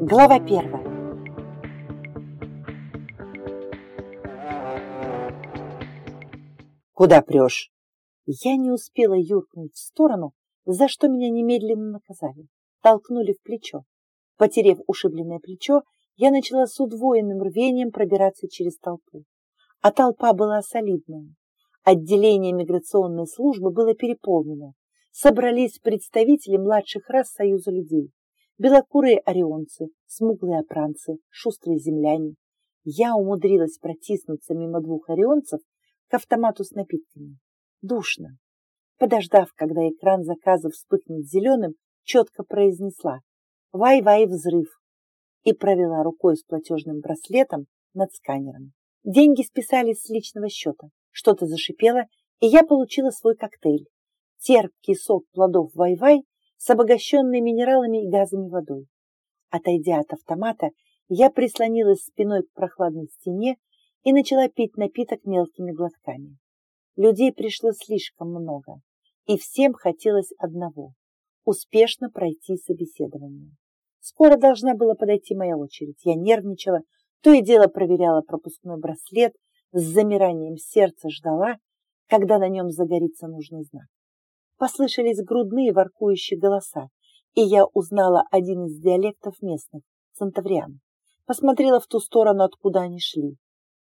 Глава первая. Куда прешь? Я не успела юркнуть в сторону, за что меня немедленно наказали. Толкнули в плечо. Потерев ушибленное плечо, я начала с удвоенным рвением пробираться через толпу. А толпа была солидная. Отделение миграционной службы было переполнено. Собрались представители младших рас Союза людей. Белокурые орионцы, смуглые опранцы, шустрые земляне. Я умудрилась протиснуться мимо двух орионцев к автомату с напитками. Душно. Подождав, когда экран заказа вспыхнет зеленым, четко произнесла «Вай-вай, взрыв!» и провела рукой с платежным браслетом над сканером. Деньги списались с личного счета. Что-то зашипело, и я получила свой коктейль. Терпкий сок плодов вай-вай с обогащенной минералами и газами водой. Отойдя от автомата, я прислонилась спиной к прохладной стене и начала пить напиток мелкими глотками. Людей пришло слишком много, и всем хотелось одного – успешно пройти собеседование. Скоро должна была подойти моя очередь. Я нервничала, то и дело проверяла пропускной браслет, с замиранием сердца ждала, когда на нем загорится нужный знак. Послышались грудные воркующие голоса, и я узнала один из диалектов местных, центавриан. Посмотрела в ту сторону, откуда они шли.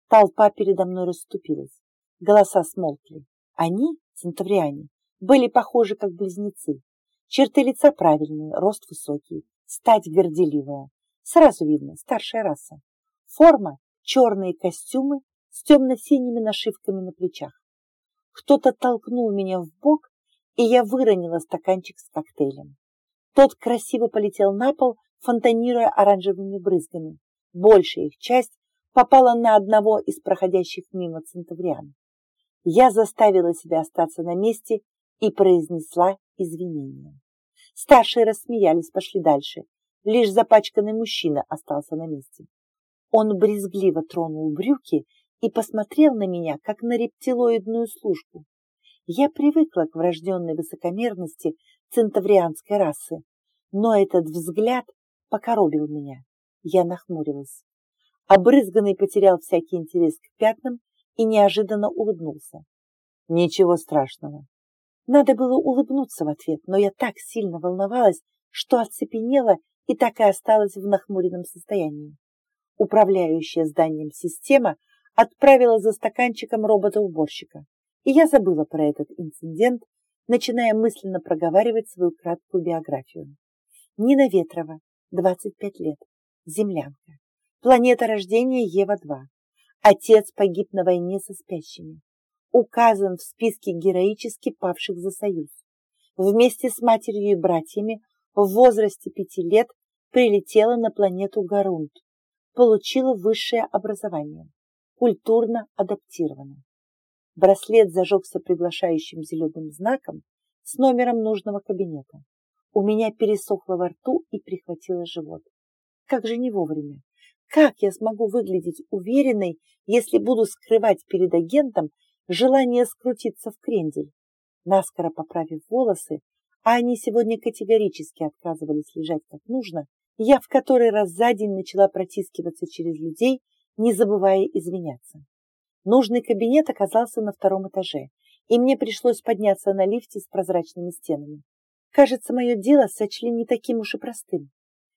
Толпа передо мной расступилась. Голоса смолкли. Они, центавриане, были похожи как близнецы. Черты лица правильные, рост высокий, стать горделивая. Сразу видно, старшая раса. Форма – черные костюмы с темно-синими нашивками на плечах. Кто-то толкнул меня в бок, и я выронила стаканчик с коктейлем. Тот красиво полетел на пол, фонтанируя оранжевыми брызгами. Большая их часть попала на одного из проходящих мимо центавриан. Я заставила себя остаться на месте и произнесла извинения. Старшие рассмеялись, пошли дальше. Лишь запачканный мужчина остался на месте. Он брезгливо тронул брюки и посмотрел на меня, как на рептилоидную службу. Я привыкла к врожденной высокомерности центаврианской расы, но этот взгляд покоробил меня. Я нахмурилась. Обрызганный потерял всякий интерес к пятнам и неожиданно улыбнулся. Ничего страшного. Надо было улыбнуться в ответ, но я так сильно волновалась, что оцепенела и так и осталась в нахмуренном состоянии. Управляющая зданием система отправила за стаканчиком робота-уборщика, и я забыла про этот инцидент, начиная мысленно проговаривать свою краткую биографию. Нина Ветрова, 25 лет, землянка. Планета рождения Ева-2. Отец погиб на войне со спящими указан в списке героически павших за Союз. Вместе с матерью и братьями в возрасте пяти лет прилетела на планету Гарунт, получила высшее образование, культурно адаптирована. Браслет зажегся приглашающим зеленым знаком с номером нужного кабинета. У меня пересохло во рту и прихватило живот. Как же не вовремя? Как я смогу выглядеть уверенной, если буду скрывать перед агентом желание скрутиться в крендель. Наскоро поправив волосы, а они сегодня категорически отказывались лежать как нужно, я в который раз за день начала протискиваться через людей, не забывая извиняться. Нужный кабинет оказался на втором этаже, и мне пришлось подняться на лифте с прозрачными стенами. Кажется, мое дело сочли не таким уж и простым.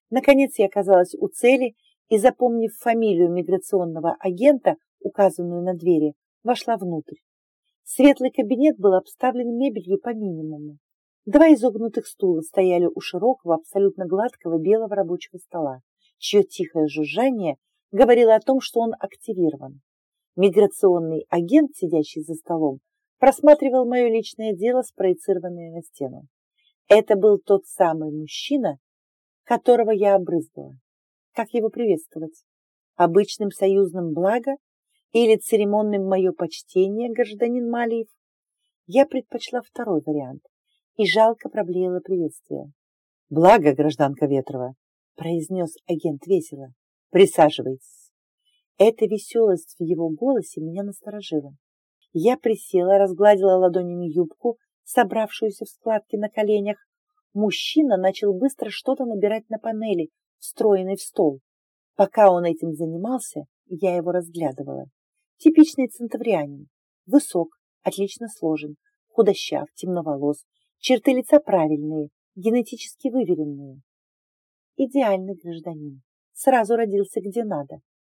Наконец я оказалась у цели и, запомнив фамилию миграционного агента, указанную на двери, вошла внутрь. Светлый кабинет был обставлен мебелью по минимуму. Два изогнутых стула стояли у широкого, абсолютно гладкого белого рабочего стола, чье тихое жужжание говорило о том, что он активирован. Миграционный агент, сидящий за столом, просматривал мое личное дело, спроецированное на стену. Это был тот самый мужчина, которого я обрызгала. Как его приветствовать? Обычным союзным благо или церемонным мое почтение, гражданин Малиев? Я предпочла второй вариант и жалко проблеяла приветствие. «Благо, гражданка Ветрова», — произнес агент весело. «Присаживайтесь». Эта веселость в его голосе меня насторожила. Я присела, разгладила ладонями юбку, собравшуюся в складки на коленях, мужчина начал быстро что-то набирать на панели, встроенной в стол. Пока он этим занимался, я его разглядывала. Типичный центаврианин. Высок, отлично сложен, худощав, темноволос, черты лица правильные, генетически выверенные. Идеальный гражданин. Сразу родился где надо.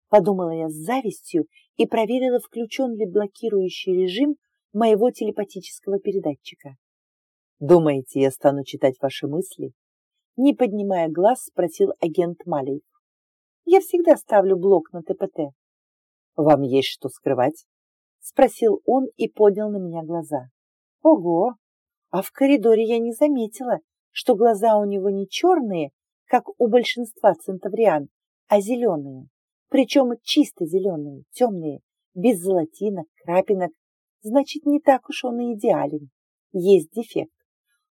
Подумала я с завистью и проверила, включен ли блокирующий режим моего телепатического передатчика. «Думаете, я стану читать ваши мысли?» Не поднимая глаз, спросил агент Малей. «Я всегда ставлю блок на ТПТ». «Вам есть что скрывать?» Спросил он и поднял на меня глаза. «Ого! А в коридоре я не заметила, что глаза у него не черные, как у большинства центавриан, а зеленые. Причем чисто зеленые, темные, без золотинок, крапинок. Значит, не так уж он и идеален. Есть дефект.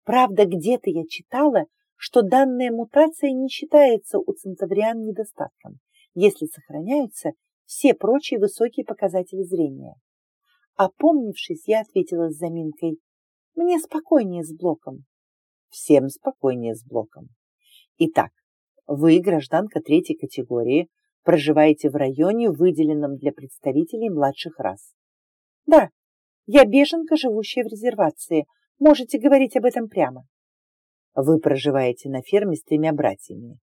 Правда, где-то я читала, что данная мутация не считается у центавриан недостатком, если сохраняются все прочие высокие показатели зрения. Опомнившись, я ответила с заминкой, мне спокойнее с блоком. Всем спокойнее с блоком. Итак, вы, гражданка третьей категории, проживаете в районе, выделенном для представителей младших рас. Да, я беженка, живущая в резервации. Можете говорить об этом прямо. Вы проживаете на ферме с тремя братьями.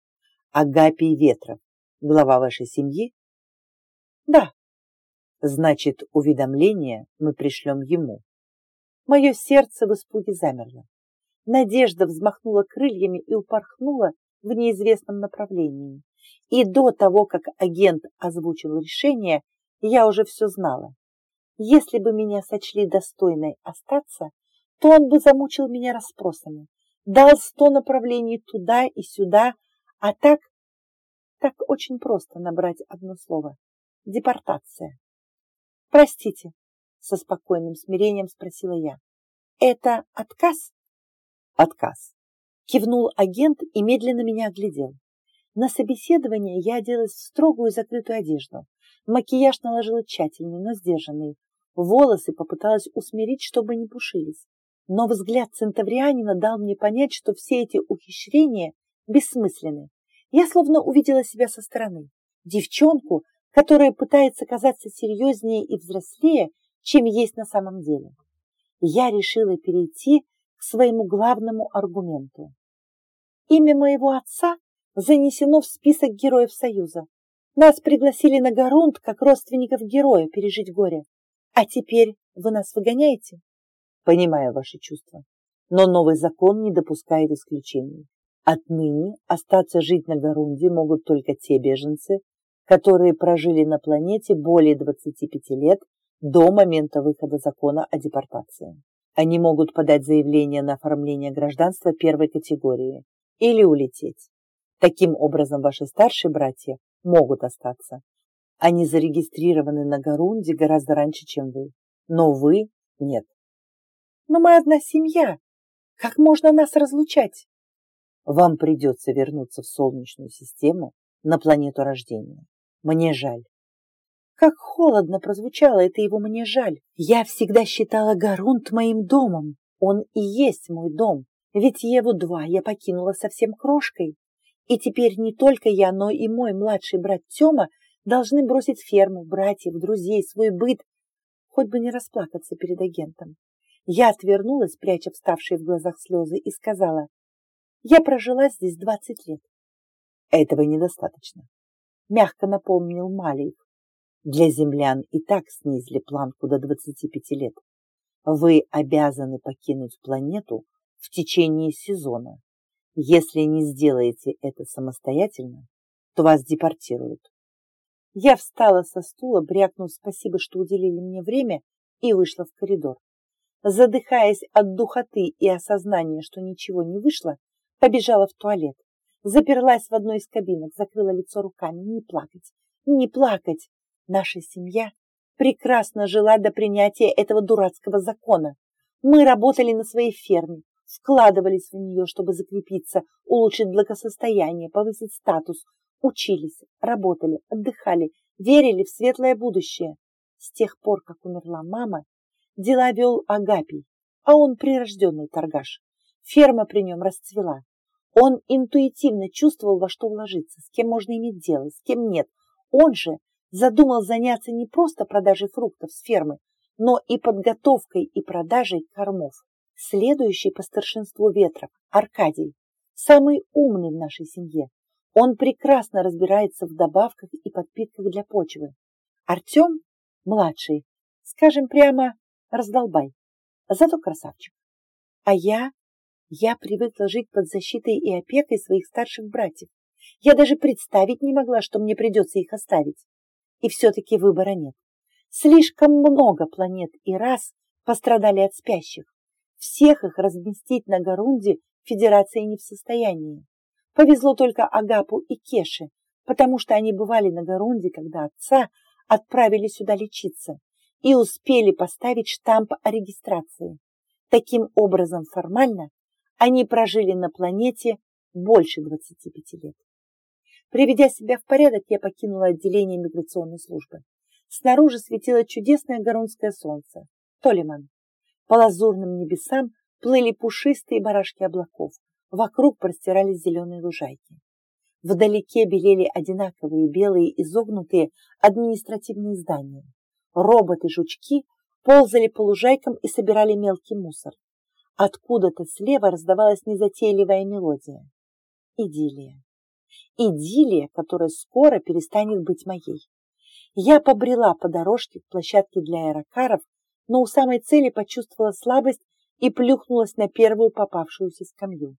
Агапий Ветров, глава вашей семьи? Да. Значит, уведомление мы пришлем ему. Мое сердце в испуге замерло. Надежда взмахнула крыльями и упорхнула в неизвестном направлении. И до того, как агент озвучил решение, я уже все знала. Если бы меня сочли достойной остаться, то он бы замучил меня расспросами, дал сто направлений туда и сюда, а так, так очень просто набрать одно слово – депортация. Простите, со спокойным смирением спросила я. Это отказ? Отказ. Кивнул агент и медленно меня оглядел. На собеседование я оделась в строгую закрытую одежду. Макияж наложила тщательный, но сдержанный. Волосы попыталась усмирить, чтобы не пушились. Но взгляд центаврианина дал мне понять, что все эти ухищрения бессмысленны. Я словно увидела себя со стороны. Девчонку, которая пытается казаться серьезнее и взрослее, чем есть на самом деле. Я решила перейти к своему главному аргументу. Имя моего отца занесено в список героев Союза. Нас пригласили на Гарунт как родственников героя пережить горе. А теперь вы нас выгоняете? Понимаю ваши чувства. Но новый закон не допускает исключений. Отныне остаться жить на Гарунде могут только те беженцы, которые прожили на планете более 25 лет до момента выхода закона о депортации. Они могут подать заявление на оформление гражданства первой категории или улететь. Таким образом, ваши старшие братья могут остаться. Они зарегистрированы на Гарунде гораздо раньше, чем вы. Но вы – нет. Но мы одна семья. Как можно нас разлучать? Вам придется вернуться в Солнечную систему на планету рождения. Мне жаль. Как холодно прозвучало это его «мне жаль». Я всегда считала Гарунт моим домом. Он и есть мой дом. Ведь Еву-2 я покинула совсем крошкой. И теперь не только я, но и мой младший брат Тёма должны бросить ферму, братьев, друзей, свой быт, хоть бы не расплакаться перед агентом. Я отвернулась, пряча вставшие в глазах слезы, и сказала, я прожила здесь двадцать лет. Этого недостаточно, мягко напомнил Малиев. Для землян и так снизили планку до 25 лет. Вы обязаны покинуть планету в течение сезона. Если не сделаете это самостоятельно, то вас депортируют. Я встала со стула, брякнув спасибо, что уделили мне время, и вышла в коридор. Задыхаясь от духоты и осознания, что ничего не вышло, побежала в туалет. Заперлась в одной из кабинок, закрыла лицо руками. Не плакать, не плакать. Наша семья прекрасно жила до принятия этого дурацкого закона. Мы работали на своей ферме, вкладывались в нее, чтобы закрепиться, улучшить благосостояние, повысить статус, учились, работали, отдыхали, верили в светлое будущее. С тех пор, как умерла мама, дела вел Агапий. а он прирожденный торгаш. Ферма при нем расцвела. Он интуитивно чувствовал, во что вложиться, с кем можно иметь дело, с кем нет. Он же задумал заняться не просто продажей фруктов с фермы, но и подготовкой и продажей кормов. Следующий по старшинству ветров – Аркадий, самый умный в нашей семье. Он прекрасно разбирается в добавках и подпитках для почвы. Артем – младший, скажем прямо, раздолбай, зато красавчик. А я я привыкла жить под защитой и опекой своих старших братьев. Я даже представить не могла, что мне придется их оставить. И все-таки выбора нет. Слишком много планет и раз пострадали от спящих. Всех их разместить на Гарунде Федерация не в состоянии. Повезло только Агапу и Кеше, потому что они бывали на Гарунде, когда отца отправили сюда лечиться и успели поставить штамп о регистрации. Таким образом, формально они прожили на планете больше 25 лет. Приведя себя в порядок, я покинула отделение миграционной службы. Снаружи светило чудесное горонское солнце. Толиман. По лазурным небесам плыли пушистые барашки облаков. Вокруг простирались зеленые лужайки. Вдалеке белели одинаковые белые изогнутые административные здания. Роботы-жучки ползали по лужайкам и собирали мелкий мусор. Откуда-то слева раздавалась незатейливая мелодия. Идиллия. Идиллия, которая скоро перестанет быть моей. Я побрела по дорожке к площадке для аэрокаров, но у самой цели почувствовала слабость и плюхнулась на первую попавшуюся скамью.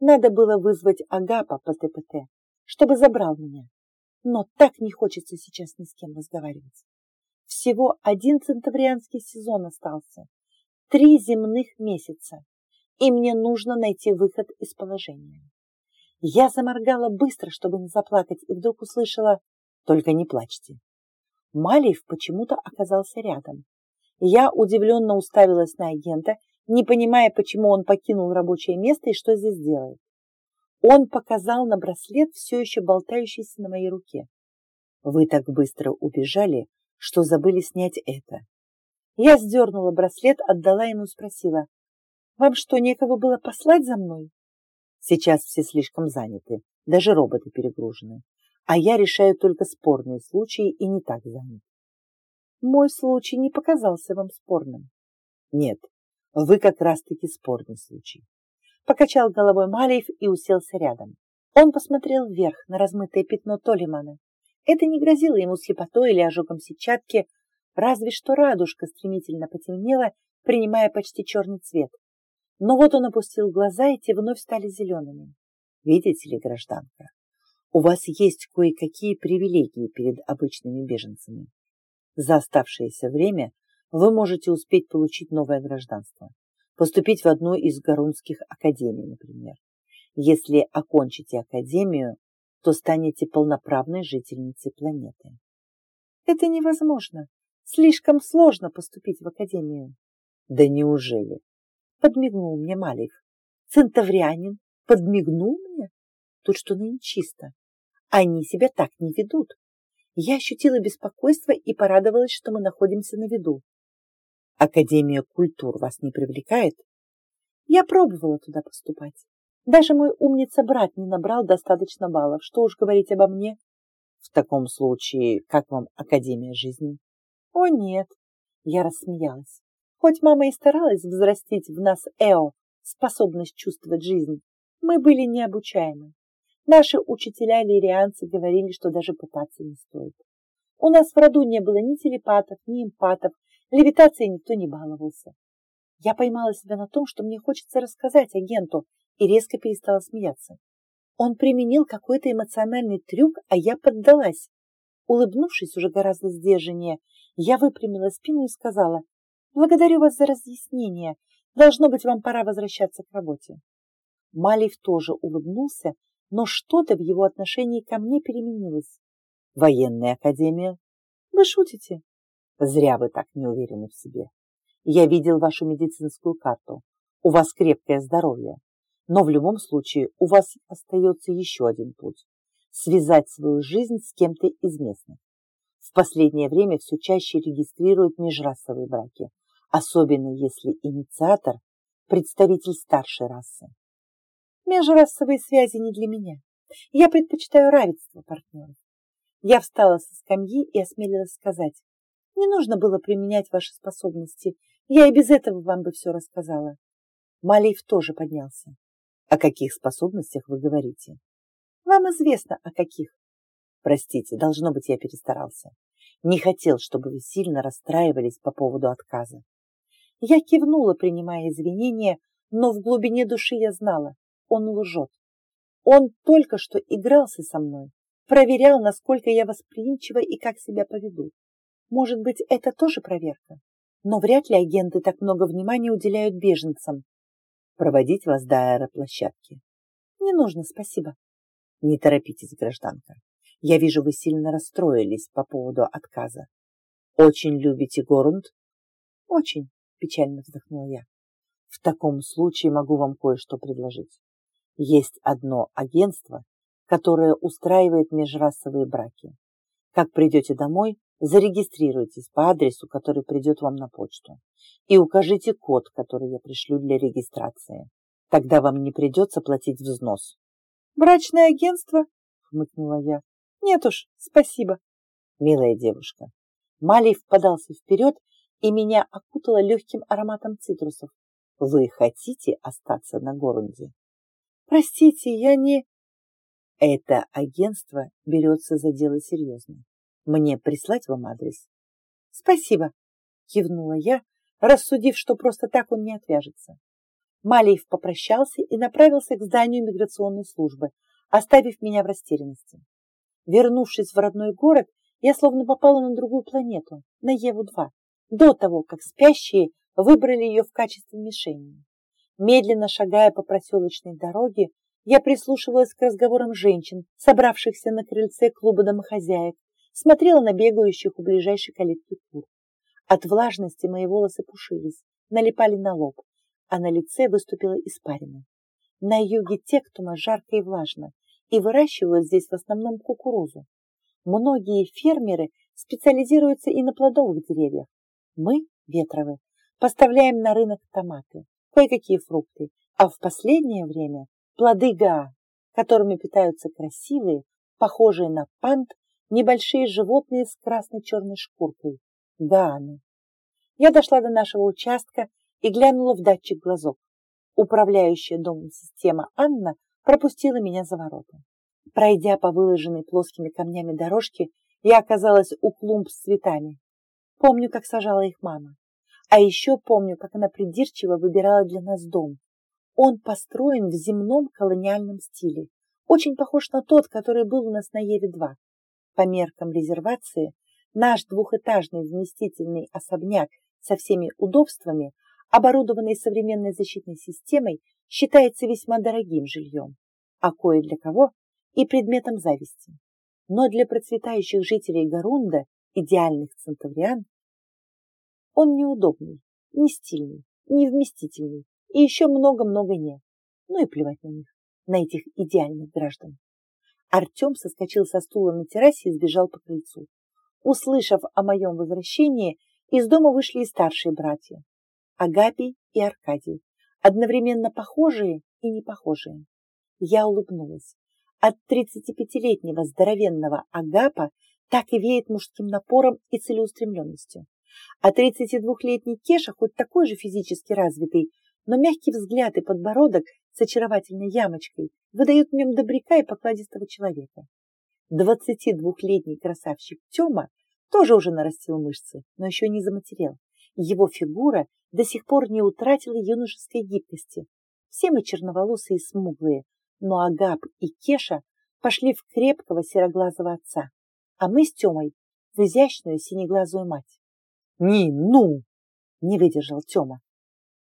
Надо было вызвать Агапа по ТПТ, чтобы забрал меня. Но так не хочется сейчас ни с кем разговаривать. Всего один центаврианский сезон остался три земных месяца, и мне нужно найти выход из положения. Я заморгала быстро, чтобы не заплакать, и вдруг услышала «Только не плачьте». Малиев почему-то оказался рядом. Я удивленно уставилась на агента, не понимая, почему он покинул рабочее место и что здесь делает. Он показал на браслет, все еще болтающийся на моей руке. «Вы так быстро убежали, что забыли снять это. Я сдернула браслет, отдала ему, спросила. «Вам что, некого было послать за мной?» «Сейчас все слишком заняты, даже роботы перегружены. А я решаю только спорные случаи и не так занят». «Мой случай не показался вам спорным?» «Нет, вы как раз-таки спорный случай». Покачал головой Малиев и уселся рядом. Он посмотрел вверх на размытое пятно Толимана. Это не грозило ему слепотой или ожогом сетчатки, Разве что радужка стремительно потемнела, принимая почти черный цвет. Но вот он опустил глаза, и те вновь стали зелеными. Видите ли, гражданка, у вас есть кое-какие привилегии перед обычными беженцами. За оставшееся время вы можете успеть получить новое гражданство, поступить в одну из горунских академий, например. Если окончите академию, то станете полноправной жительницей планеты. Это невозможно, Слишком сложно поступить в академию. Да неужели? Подмигнул мне Малиев. Центаврянин подмигнул мне? Тут что ныне чисто. Они себя так не ведут. Я ощутила беспокойство и порадовалась, что мы находимся на виду. Академия культур вас не привлекает? Я пробовала туда поступать. Даже мой умница-брат не набрал достаточно баллов. Что уж говорить обо мне? В таком случае, как вам Академия жизни? О нет, я рассмеялась. Хоть мама и старалась взрастить в нас Эо, способность чувствовать жизнь, мы были необучаемы. Наши учителя-лирианцы говорили, что даже пытаться не стоит. У нас в роду не было ни телепатов, ни эмпатов, левитацией никто не баловался. Я поймала себя на том, что мне хочется рассказать агенту, и резко перестала смеяться. Он применил какой-то эмоциональный трюк, а я поддалась. Улыбнувшись уже гораздо сдержаннее, я выпрямила спину и сказала, «Благодарю вас за разъяснение. Должно быть, вам пора возвращаться к работе». Малиев тоже улыбнулся, но что-то в его отношении ко мне переменилось. «Военная академия?» «Вы шутите?» «Зря вы так не уверены в себе. Я видел вашу медицинскую карту. У вас крепкое здоровье. Но в любом случае у вас остается еще один путь – связать свою жизнь с кем-то из местных. В последнее время все чаще регистрируют межрасовые браки, особенно если инициатор – представитель старшей расы. Межрасовые связи не для меня. Я предпочитаю равенство партнеров. Я встала со скамьи и осмелилась сказать, не нужно было применять ваши способности, я и без этого вам бы все рассказала. Малеев тоже поднялся. О каких способностях вы говорите? Вам известно, о каких. Простите, должно быть, я перестарался. Не хотел, чтобы вы сильно расстраивались по поводу отказа. Я кивнула, принимая извинения, но в глубине души я знала, он лжет. Он только что игрался со мной, проверял, насколько я восприимчива и как себя поведу. Может быть, это тоже проверка? Но вряд ли агенты так много внимания уделяют беженцам. Проводить вас до аэроплощадки. Не нужно, спасибо. Не торопитесь, гражданка. Я вижу, вы сильно расстроились по поводу отказа. Очень любите Горунд? Очень, печально вздохнула я. В таком случае могу вам кое-что предложить. Есть одно агентство, которое устраивает межрасовые браки. Как придете домой, зарегистрируйтесь по адресу, который придет вам на почту, и укажите код, который я пришлю для регистрации. Тогда вам не придется платить взнос. «Брачное агентство?» — хмыкнула я. Нет уж, спасибо. Милая девушка. Малиев подался вперед, и меня окутало легким ароматом цитрусов. Вы хотите остаться на Горонде? Простите, я не... Это агентство берется за дело серьезно. Мне прислать вам адрес? Спасибо, кивнула я, рассудив, что просто так он не отвяжется. Малиев попрощался и направился к зданию миграционной службы, оставив меня в растерянности. Вернувшись в родной город, я словно попала на другую планету, на Еву-2, до того, как спящие выбрали ее в качестве мишени. Медленно шагая по проселочной дороге, я прислушивалась к разговорам женщин, собравшихся на крыльце клуба домохозяек, смотрела на бегающих у ближайшей калитки кур. От влажности мои волосы пушились, налипали на лоб, а на лице выступила испарина. На юге Тектума жарко и влажно, и выращивают здесь в основном кукурузу. Многие фермеры специализируются и на плодовых деревьях. Мы, ветровы, поставляем на рынок томаты, кое-какие фрукты, а в последнее время плоды гаа, которыми питаются красивые, похожие на пант, небольшие животные с красно-черной шкуркой – гааны. Я дошла до нашего участка и глянула в датчик глазок. Управляющая домом система Анна пропустила меня за ворота. Пройдя по выложенной плоскими камнями дорожке, я оказалась у клумб с цветами. Помню, как сажала их мама. А еще помню, как она придирчиво выбирала для нас дом. Он построен в земном колониальном стиле, очень похож на тот, который был у нас на Еве-2. По меркам резервации, наш двухэтажный вместительный особняк со всеми удобствами, оборудованный современной защитной системой, считается весьма дорогим жильем, а кое для кого и предметом зависти. Но для процветающих жителей Гарунда, идеальных центавриан, он неудобный, не стильный, не вместительный и еще много-много не. Ну и плевать на них, на этих идеальных граждан. Артем соскочил со стула на террасе и сбежал по крыльцу. Услышав о моем возвращении, из дома вышли и старшие братья – Агапий и Аркадий, одновременно похожие и не похожие. Я улыбнулась. От 35-летнего здоровенного Агапа так и веет мужским напором и целеустремленностью. А 32-летний Кеша хоть такой же физически развитый, но мягкий взгляд и подбородок с очаровательной ямочкой выдают в нем добряка и покладистого человека. 22-летний красавчик Тёма тоже уже нарастил мышцы, но еще не заматерел. Его фигура до сих пор не утратила юношеской гибкости. Все мы черноволосые и смуглые, но Агап и Кеша пошли в крепкого сероглазого отца, а мы с Темой в изящную синеглазую мать. «Не, ну!» — не выдержал Тема.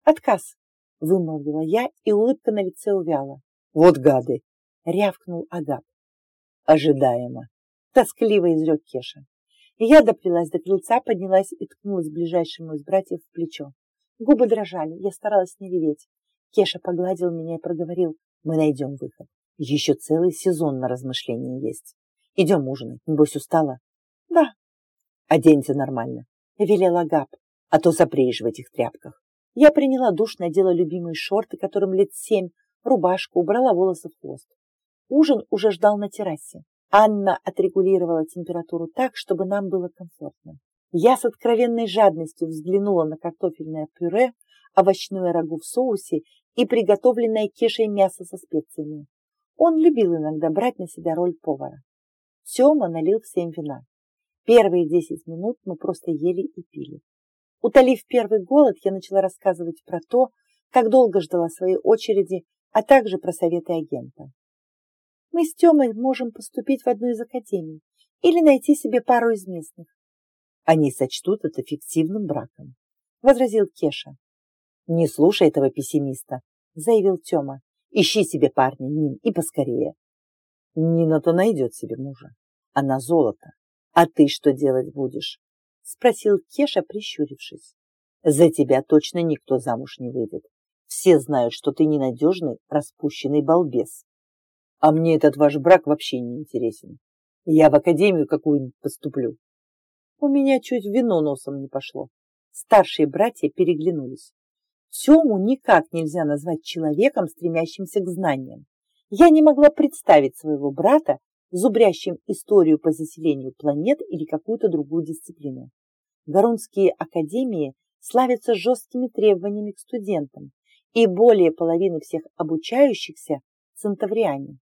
«Отказ!» — вымолвила я, и улыбка на лице увяла. «Вот гады!» — рявкнул Агап. «Ожидаемо!» — тоскливо изрек Кеша. Я доплелась до крыльца, поднялась и ткнулась ближайшему из братьев в плечо. Губы дрожали, я старалась не реветь. Кеша погладил меня и проговорил, мы найдем выход. Еще целый сезон на размышление есть. Идем ужинать, небось устала? Да. Оденься нормально, велел Агап. а то запреешь в этих тряпках. Я приняла душ, надела любимые шорты, которым лет семь, рубашку, убрала волосы в хвост. Ужин уже ждал на террасе. Анна отрегулировала температуру так, чтобы нам было комфортно. Я с откровенной жадностью взглянула на картофельное пюре, овощное рагу в соусе и приготовленное кешей мясо со специями. Он любил иногда брать на себя роль повара. Сема налил всем вина. Первые десять минут мы просто ели и пили. Утолив первый голод, я начала рассказывать про то, как долго ждала своей очереди, а также про советы агента. Мы с Темой можем поступить в одну из академий или найти себе пару из местных. Они сочтут это фиктивным браком, возразил Кеша. Не слушай этого пессимиста, заявил Тёма. Ищи себе парня, Нин, и поскорее. Нина-то найдет себе мужа. Она золото. А ты что делать будешь? Спросил Кеша, прищурившись. За тебя точно никто замуж не выйдет. Все знают, что ты ненадежный, распущенный балбес. А мне этот ваш брак вообще не интересен. Я в академию какую-нибудь поступлю. У меня чуть вино носом не пошло. Старшие братья переглянулись. Тему никак нельзя назвать человеком, стремящимся к знаниям. Я не могла представить своего брата, зубрящим историю по заселению планет или какую-то другую дисциплину. Гарунские академии славятся жесткими требованиями к студентам, и более половины всех обучающихся – центавриане.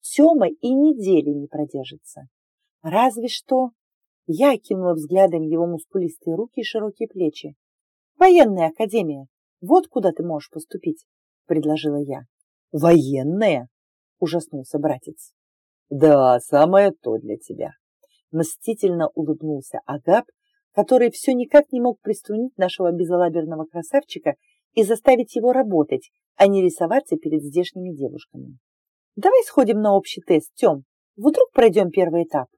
Тема и недели не продержится. Разве что я кинула взглядом его мускулистые руки и широкие плечи. Военная академия, вот куда ты можешь поступить, предложила я. Военная? Ужаснулся братец. Да, самое то для тебя. Мстительно улыбнулся Агап, который все никак не мог приструнить нашего безалаберного красавчика и заставить его работать, а не рисоваться перед здешними девушками. Давай сходим на общий тест, Тем. Вдруг пройдем первый этап.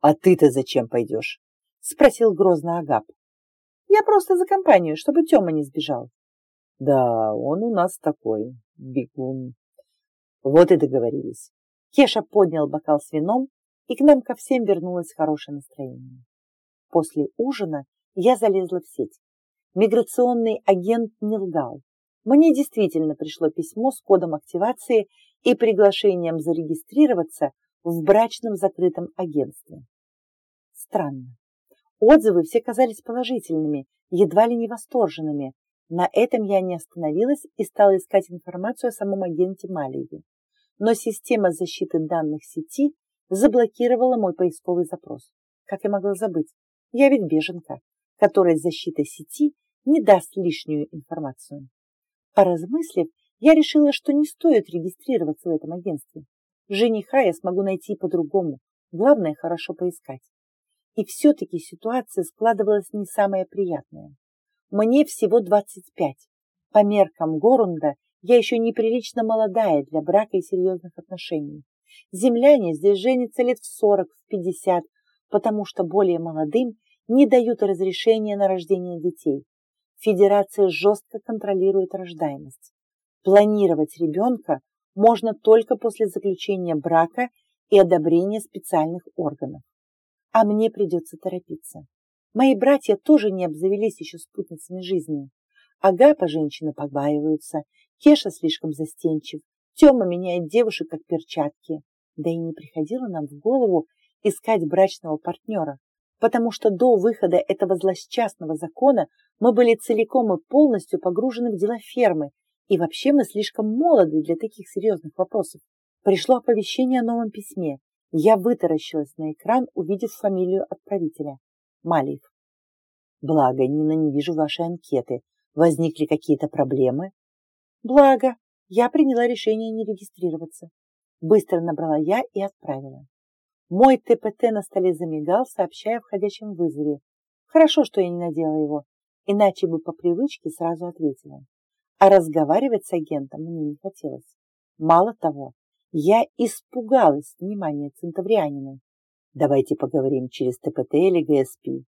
А ты-то зачем пойдешь? Спросил грозно Агап. Я просто за компанию, чтобы Тёма не сбежал. Да, он у нас такой, бегун. Вот и договорились. Кеша поднял бокал с вином, и к нам ко всем вернулось хорошее настроение. После ужина я залезла в сеть. Миграционный агент не лгал. Мне действительно пришло письмо с кодом активации и приглашением зарегистрироваться в брачном закрытом агентстве. Странно. Отзывы все казались положительными, едва ли не восторженными, на этом я не остановилась и стала искать информацию о самом агенте Малиеве. Но система защиты данных сети заблокировала мой поисковый запрос. Как я могла забыть? Я ведь беженка, которая с защитой сети не даст лишнюю информацию. Поразмыслив, я решила, что не стоит регистрироваться в этом агентстве. Жениха я смогу найти по-другому. Главное, хорошо поискать. И все-таки ситуация складывалась не самая приятная. Мне всего 25. По меркам Горунда я еще неприлично молодая для брака и серьезных отношений. Земляне здесь женятся лет в 40, в 50, потому что более молодым не дают разрешения на рождение детей. Федерация жестко контролирует рождаемость. Планировать ребенка можно только после заключения брака и одобрения специальных органов. А мне придется торопиться. Мои братья тоже не обзавелись еще спутницами жизни. Агапа женщины побаиваются, Кеша слишком застенчив, Тёма меняет девушек как перчатки. Да и не приходило нам в голову искать брачного партнера, потому что до выхода этого злосчастного закона мы были целиком и полностью погружены в дела фермы, и вообще мы слишком молоды для таких серьезных вопросов. Пришло оповещение о новом письме. Я вытаращилась на экран, увидев фамилию отправителя. Малиев. Благо, Нина, не вижу вашей анкеты. Возникли какие-то проблемы? Благо, я приняла решение не регистрироваться. Быстро набрала я и отправила. Мой ТПТ на столе замигал, сообщая о входящем вызове. Хорошо, что я не надела его, иначе бы по привычке сразу ответила. А разговаривать с агентом мне не хотелось. Мало того, я испугалась внимания центаврианина. Давайте поговорим через ТПТ или ГСП.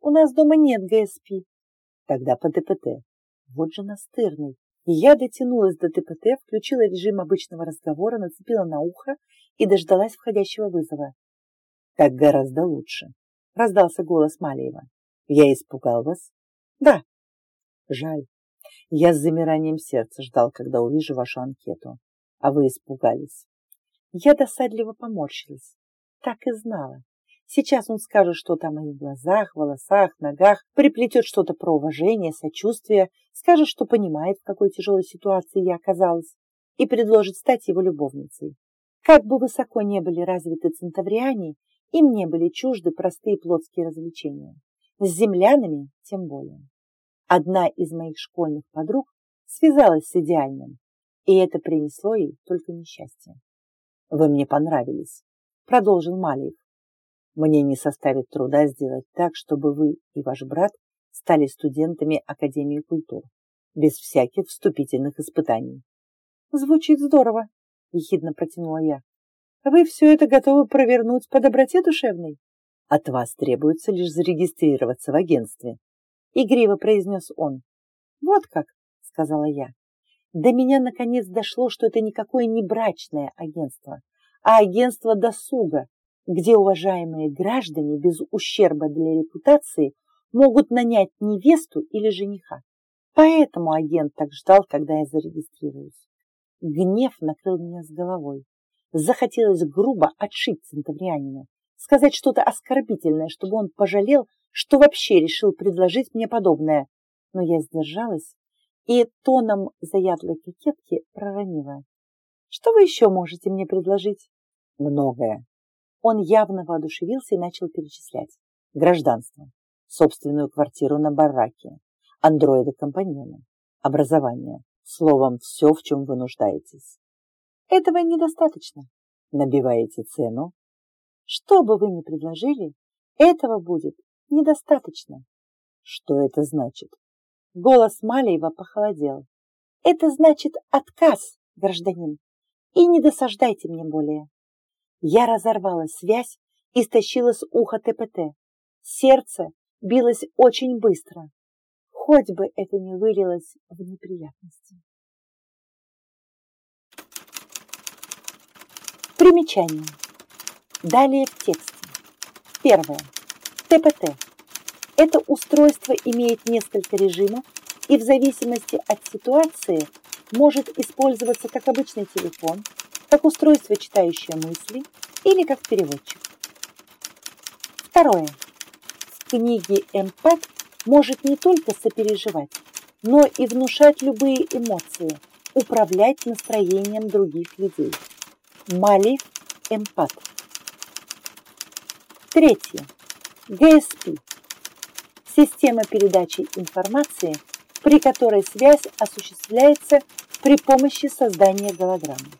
У нас дома нет ГСП. Тогда по ДПТ. Вот же настырный. Я дотянулась до ДПТ, включила режим обычного разговора, нацепила на ухо и дождалась входящего вызова. Так гораздо лучше. Раздался голос Малиева. Я испугал вас. Да. Жаль. Я с замиранием сердца ждал, когда увижу вашу анкету. А вы испугались. Я досадливо поморщилась. Так и знала. Сейчас он скажет что-то о моих глазах, волосах, ногах, приплетет что-то про уважение, сочувствие, скажет, что понимает, в какой тяжелой ситуации я оказалась, и предложит стать его любовницей. Как бы высоко не были развиты центавриане, им не были чужды простые плотские развлечения. С землянами тем более. Одна из моих школьных подруг связалась с идеальным, и это принесло ей только несчастье. «Вы мне понравились», — продолжил Малиев. «Мне не составит труда сделать так, чтобы вы и ваш брат стали студентами Академии культур, без всяких вступительных испытаний». «Звучит здорово», — ехидно протянула я. «Вы все это готовы провернуть по доброте душевной?» «От вас требуется лишь зарегистрироваться в агентстве», — игриво произнес он. «Вот как», — сказала я. До меня наконец дошло, что это никакое не брачное агентство, а агентство досуга, где уважаемые граждане без ущерба для репутации могут нанять невесту или жениха. Поэтому агент так ждал, когда я зарегистрируюсь. Гнев накрыл меня с головой. Захотелось грубо отшить центаврианина, сказать что-то оскорбительное, чтобы он пожалел, что вообще решил предложить мне подобное. Но я сдержалась и тоном заядлой кокетки проронила. «Что вы еще можете мне предложить?» «Многое». Он явно воодушевился и начал перечислять. Гражданство, собственную квартиру на бараке, андроида-компаньона, образование, словом, все, в чем вы нуждаетесь. Этого недостаточно. Набиваете цену. Что бы вы ни предложили, этого будет недостаточно. Что это значит? Голос Малиева похолодел. Это значит отказ, гражданин. И не досаждайте мне более. Я разорвала связь и стащила с уха ТПТ. Сердце билось очень быстро. Хоть бы это не вылилось в неприятности. Примечание. Далее в тексте. Первое. ТПТ это устройство имеет несколько режимов и в зависимости от ситуации может использоваться как обычный телефон, как устройство, читающее мысли или как переводчик. Второе. В книге «Эмпат» может не только сопереживать, но и внушать любые эмоции, управлять настроением других людей. Малив Эмпат. Третье. ГСП система передачи информации, при которой связь осуществляется при помощи создания голограммы.